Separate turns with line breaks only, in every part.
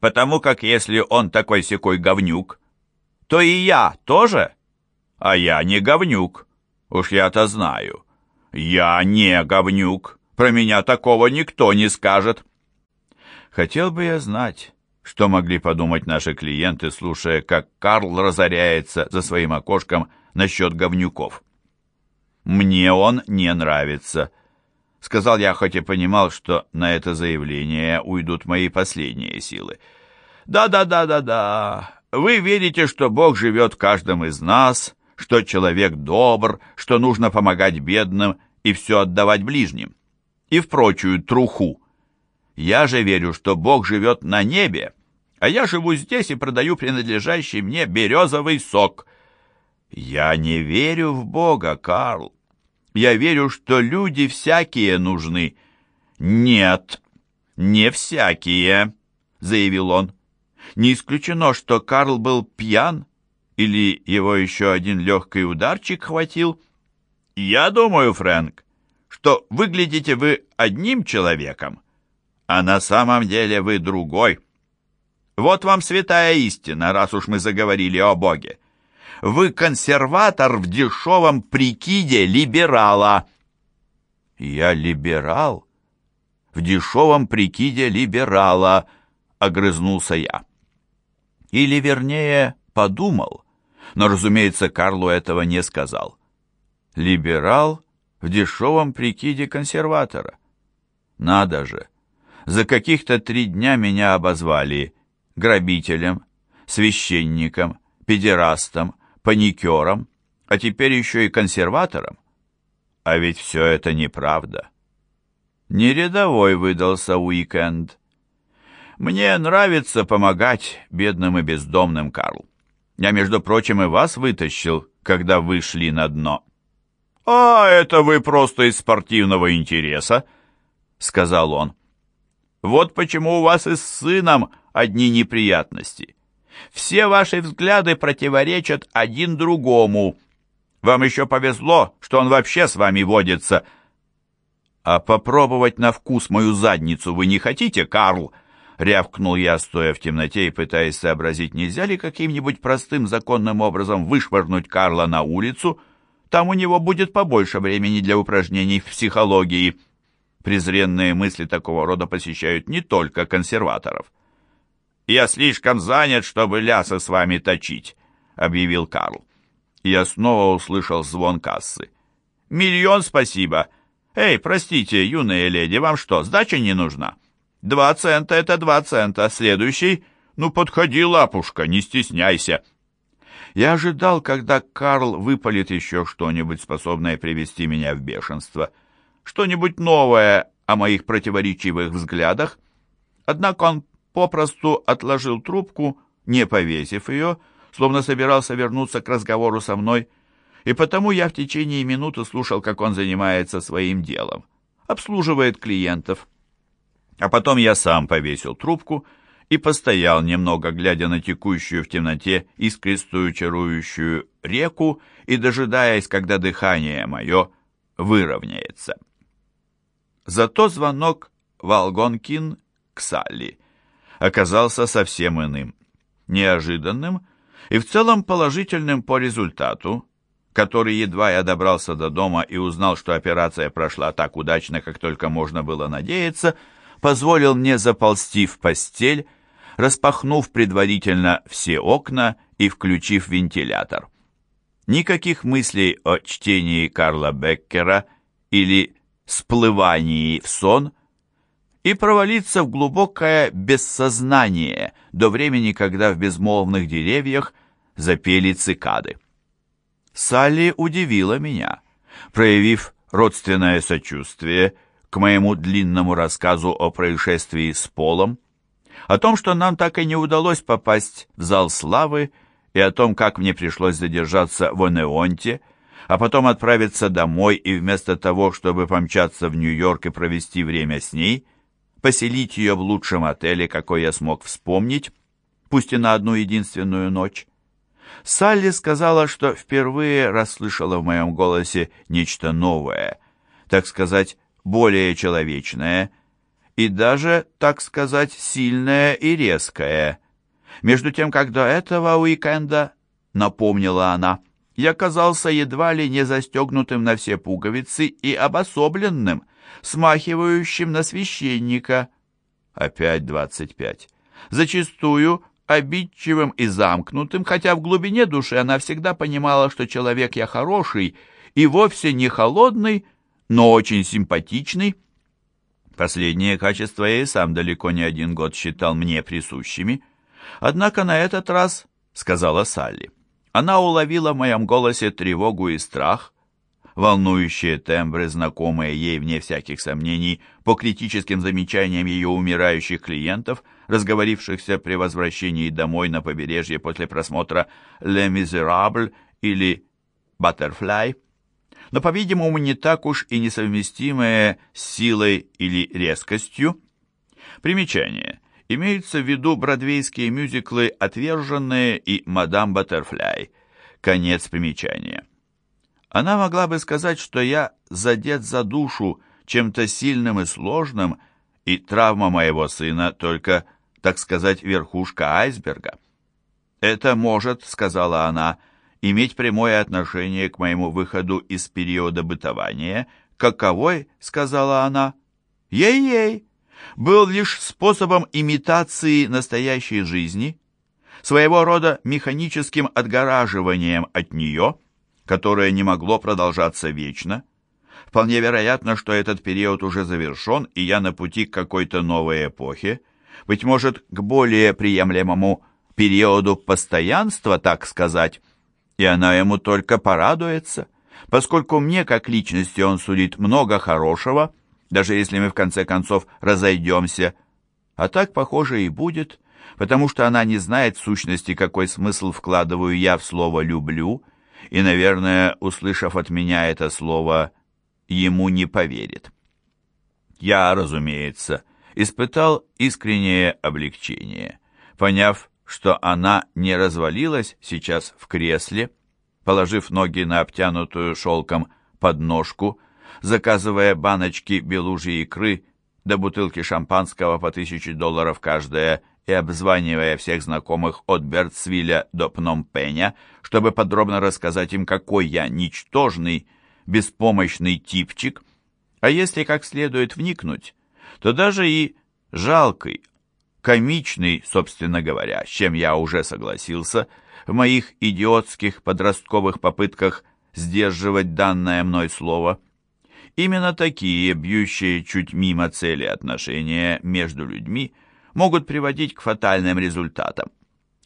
потому как если он такой секой говнюк, то и я тоже. А я не говнюк, уж я-то знаю. Я не говнюк, про меня такого никто не скажет. Хотел бы я знать, что могли подумать наши клиенты, слушая, как Карл разоряется за своим окошком насчет говнюков. «Мне он не нравится», — сказал я, хоть и понимал, что на это заявление уйдут мои последние силы. «Да-да-да-да-да. Вы верите, что Бог живет в каждом из нас, что человек добр, что нужно помогать бедным и все отдавать ближним. И в прочую труху. Я же верю, что Бог живет на небе, а я живу здесь и продаю принадлежащий мне березовый сок. Я не верю в Бога, Карл. Я верю, что люди всякие нужны. Нет, не всякие, заявил он. Не исключено, что Карл был пьян, или его еще один легкий ударчик хватил. Я думаю, Фрэнк, что выглядите вы одним человеком, а на самом деле вы другой. Вот вам святая истина, раз уж мы заговорили о Боге. Вы консерватор в дешевом прикиде либерала. Я либерал? В дешевом прикиде либерала, огрызнулся я. Или, вернее, подумал, но, разумеется, Карлу этого не сказал. Либерал в дешевом прикиде консерватора. Надо же! За каких-то три дня меня обозвали грабителем, священником, педерастом, паникером, а теперь еще и консерватором. А ведь все это неправда. Не рядовой выдался уикенд. Мне нравится помогать бедным и бездомным, Карл. Я, между прочим, и вас вытащил, когда вы шли на дно. «А это вы просто из спортивного интереса», — сказал он. «Вот почему у вас и с сыном одни неприятности. Все ваши взгляды противоречат один другому. Вам еще повезло, что он вообще с вами водится». «А попробовать на вкус мою задницу вы не хотите, Карл?» Рявкнул я, стоя в темноте и пытаясь сообразить, нельзя ли каким-нибудь простым законным образом вышвырнуть Карла на улицу. Там у него будет побольше времени для упражнений в психологии. Презренные мысли такого рода посещают не только консерваторов. «Я слишком занят, чтобы лясы с вами точить», — объявил Карл. Я снова услышал звон кассы. «Миллион спасибо! Эй, простите, юная леди, вам что, сдача не нужна?» Два цента — это два цента. Следующий? Ну, подходи, лапушка, не стесняйся. Я ожидал, когда Карл выпалит еще что-нибудь, способное привести меня в бешенство. Что-нибудь новое о моих противоречивых взглядах. Однако он попросту отложил трубку, не повесив ее, словно собирался вернуться к разговору со мной, и потому я в течение минуты слушал, как он занимается своим делом. Обслуживает клиентов. А потом я сам повесил трубку и постоял немного, глядя на текущую в темноте искристую чарующую реку и дожидаясь, когда дыхание мое выровняется. Зато звонок Волгонкин к Салли оказался совсем иным, неожиданным и в целом положительным по результату, который едва я добрался до дома и узнал, что операция прошла так удачно, как только можно было надеяться, позволил мне заползти в постель, распахнув предварительно все окна и включив вентилятор. Никаких мыслей о чтении Карла Беккера или сплывании в сон и провалиться в глубокое бессознание до времени, когда в безмолвных деревьях запели цикады. Салли удивила меня, проявив родственное сочувствие к моему длинному рассказу о происшествии с Полом, о том, что нам так и не удалось попасть в зал славы, и о том, как мне пришлось задержаться в Онеонте, а потом отправиться домой и вместо того, чтобы помчаться в Нью-Йорк и провести время с ней, поселить ее в лучшем отеле, какой я смог вспомнить, пусть и на одну единственную ночь. Салли сказала, что впервые расслышала в моем голосе нечто новое, так сказать, более человечное, и даже, так сказать, сильное и резкое. Между тем, как до этого уикенда, напомнила она, я казался едва ли не застегнутым на все пуговицы и обособленным, смахивающим на священника. Опять двадцать пять. Зачастую обидчивым и замкнутым, хотя в глубине души она всегда понимала, что человек я хороший и вовсе не холодный, но очень симпатичный. Последние качества я и сам далеко не один год считал мне присущими. Однако на этот раз, сказала Салли, она уловила в моем голосе тревогу и страх, волнующие тембры, знакомые ей, вне всяких сомнений, по критическим замечаниям ее умирающих клиентов, разговорившихся при возвращении домой на побережье после просмотра «Le Miserable» или «Butterfly», но, по-видимому, не так уж и несовместимые с силой или резкостью. Примечание. Имеются в виду бродвейские мюзиклы «Отверженные» и «Мадам Баттерфляй». Конец примечания. Она могла бы сказать, что я задет за душу чем-то сильным и сложным, и травма моего сына только, так сказать, верхушка айсберга. «Это может, — сказала она, — иметь прямое отношение к моему выходу из периода бытования, каковой, — сказала она, — ей-ей, был лишь способом имитации настоящей жизни, своего рода механическим отгораживанием от нее — которое не могло продолжаться вечно. Вполне вероятно, что этот период уже завершен, и я на пути к какой-то новой эпохе, быть может, к более приемлемому периоду постоянства, так сказать, и она ему только порадуется, поскольку мне, как личности, он судит много хорошего, даже если мы в конце концов разойдемся. А так, похоже, и будет, потому что она не знает в сущности, какой смысл вкладываю я в слово «люблю», и, наверное, услышав от меня это слово, ему не поверит. Я, разумеется, испытал искреннее облегчение, поняв, что она не развалилась сейчас в кресле, положив ноги на обтянутую шелком подножку, заказывая баночки белужьей икры до бутылки шампанского по тысяче долларов каждая и обзванивая всех знакомых от Бертсвилля до Пномпеня, чтобы подробно рассказать им, какой я ничтожный, беспомощный типчик, а если как следует вникнуть, то даже и жалкий, комичный, собственно говоря, с чем я уже согласился, в моих идиотских подростковых попытках сдерживать данное мной слово. Именно такие, бьющие чуть мимо цели отношения между людьми, могут приводить к фатальным результатам.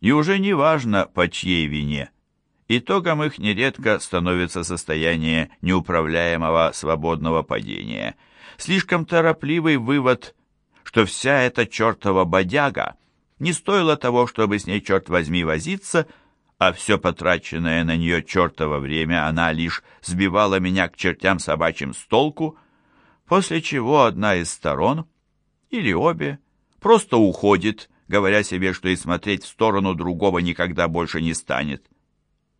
И уже не важно, по чьей вине. Итогом их нередко становится состояние неуправляемого свободного падения. Слишком торопливый вывод, что вся эта чертова бодяга не стоила того, чтобы с ней, черт возьми, возиться, а все потраченное на нее чертово время она лишь сбивала меня к чертям собачьим с толку, после чего одна из сторон, или обе, просто уходит, говоря себе, что и смотреть в сторону другого никогда больше не станет.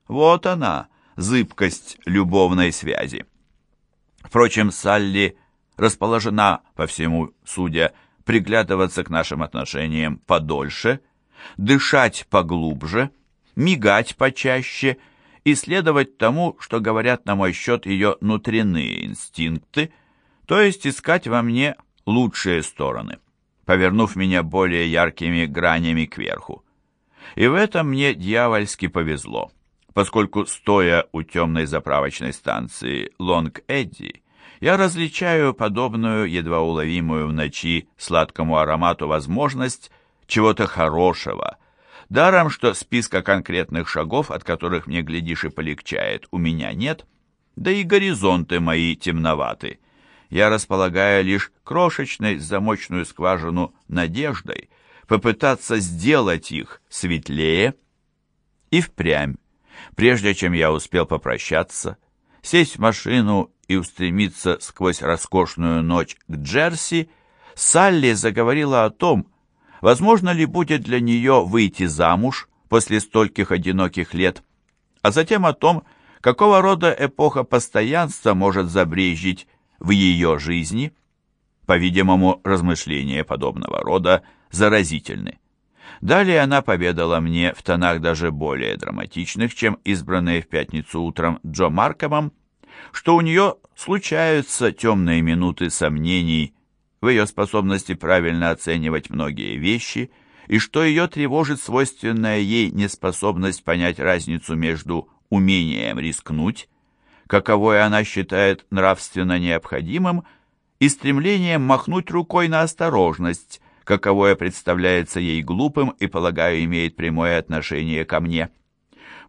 Вот она, зыбкость любовной связи. Впрочем, Салли расположена, по всему судя, приглядываться к нашим отношениям подольше, дышать поглубже, мигать почаще и следовать тому, что говорят на мой счет ее внутренние инстинкты, то есть искать во мне лучшие стороны повернув меня более яркими гранями кверху. И в этом мне дьявольски повезло, поскольку, стоя у темной заправочной станции Лонг-Эдди, я различаю подобную, едва уловимую в ночи сладкому аромату возможность чего-то хорошего, даром, что списка конкретных шагов, от которых мне, глядишь, и полегчает, у меня нет, да и горизонты мои темноваты я располагаю лишь крошечной замочную скважину надеждой попытаться сделать их светлее. И впрямь, прежде чем я успел попрощаться, сесть в машину и устремиться сквозь роскошную ночь к Джерси, Салли заговорила о том, возможно ли будет для нее выйти замуж после стольких одиноких лет, а затем о том, какого рода эпоха постоянства может забрежить в ее жизни. По-видимому, размышления подобного рода заразительны. Далее она поведала мне в тонах даже более драматичных, чем избранные в пятницу утром Джо Маркомом, что у нее случаются темные минуты сомнений в ее способности правильно оценивать многие вещи, и что ее тревожит свойственная ей неспособность понять разницу между умением рискнуть, каковое она считает нравственно необходимым, и стремлением махнуть рукой на осторожность, каковое представляется ей глупым и, полагаю, имеет прямое отношение ко мне.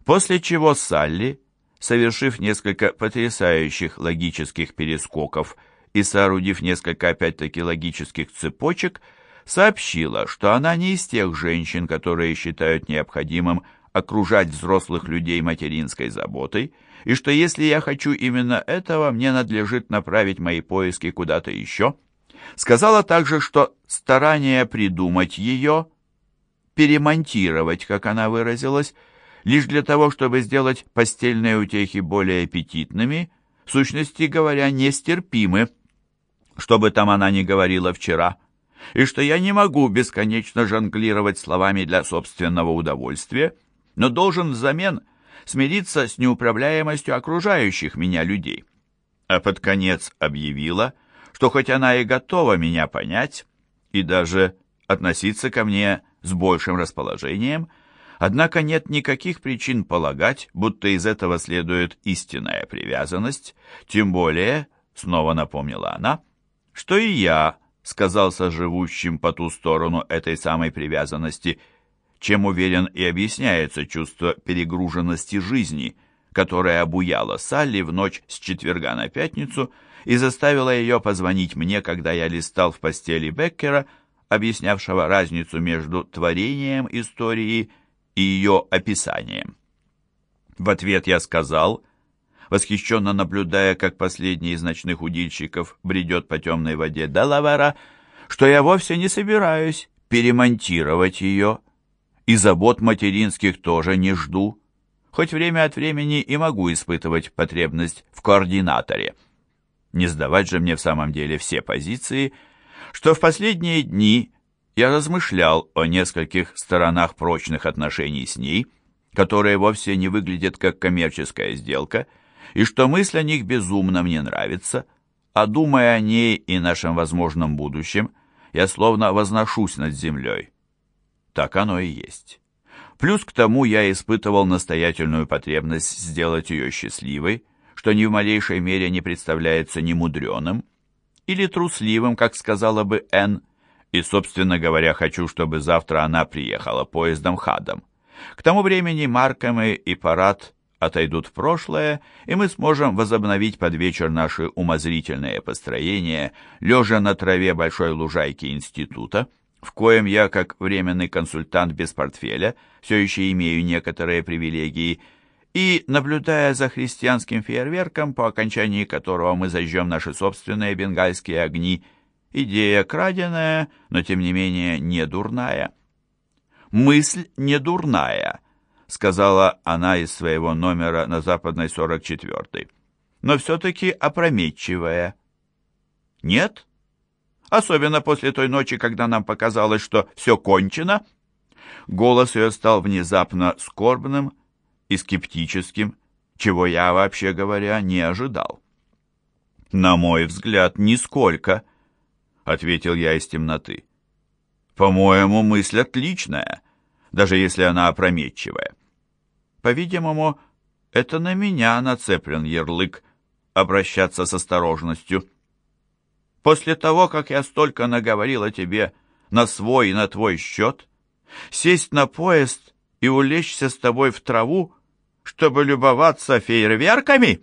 После чего Салли, совершив несколько потрясающих логических перескоков и соорудив несколько опять-таки логических цепочек, сообщила, что она не из тех женщин, которые считают необходимым окружать взрослых людей материнской заботой, и что если я хочу именно этого, мне надлежит направить мои поиски куда-то еще – Сказала также, что старание придумать ее, перемонтировать, как она выразилась, лишь для того, чтобы сделать постельные утехи более аппетитными, в сущности говоря, нестерпимы, что бы там она ни говорила вчера, и что я не могу бесконечно жонглировать словами для собственного удовольствия, но должен взамен смириться с неуправляемостью окружающих меня людей. А под конец объявила – что хоть она и готова меня понять и даже относиться ко мне с большим расположением, однако нет никаких причин полагать, будто из этого следует истинная привязанность, тем более, снова напомнила она, что и я сказался живущим по ту сторону этой самой привязанности, чем уверен и объясняется чувство перегруженности жизни, которое обуяло Салли в ночь с четверга на пятницу – и заставила ее позвонить мне, когда я листал в постели Беккера, объяснявшего разницу между творением истории и ее описанием. В ответ я сказал, восхищенно наблюдая, как последний из ночных удильщиков бредет по темной воде Делавера, что я вовсе не собираюсь перемонтировать ее, и забот материнских тоже не жду, хоть время от времени и могу испытывать потребность в координаторе не сдавать же мне в самом деле все позиции, что в последние дни я размышлял о нескольких сторонах прочных отношений с ней, которые вовсе не выглядят как коммерческая сделка, и что мысль о них безумно мне нравится, а думая о ней и нашем возможном будущем, я словно возношусь над землей. Так оно и есть. Плюс к тому я испытывал настоятельную потребность сделать ее счастливой, что ни в малейшей мере не представляется ни мудреным, или трусливым, как сказала бы Энн, и, собственно говоря, хочу, чтобы завтра она приехала поездом ХАДом. К тому времени Маркомы и парад отойдут в прошлое, и мы сможем возобновить под вечер наши умозрительные построения, лежа на траве большой лужайки института, в коем я, как временный консультант без портфеля, все еще имею некоторые привилегии, и, наблюдая за христианским фейерверком, по окончании которого мы зажжем наши собственные бенгальские огни, идея краденая, но тем не менее не дурная. «Мысль не дурная», — сказала она из своего номера на западной 44-й, «но все-таки опрометчивая». «Нет?» Особенно после той ночи, когда нам показалось, что все кончено. Голос ее стал внезапно скорбным, и скептическим, чего я, вообще говоря, не ожидал. «На мой взгляд, нисколько», — ответил я из темноты. «По-моему, мысль отличная, даже если она опрометчивая. По-видимому, это на меня нацеплен ярлык обращаться с осторожностью. После того, как я столько наговорила тебе на свой и на твой счет, сесть на поезд и улечься с тобой в траву чтобы любоваться фейерверками?»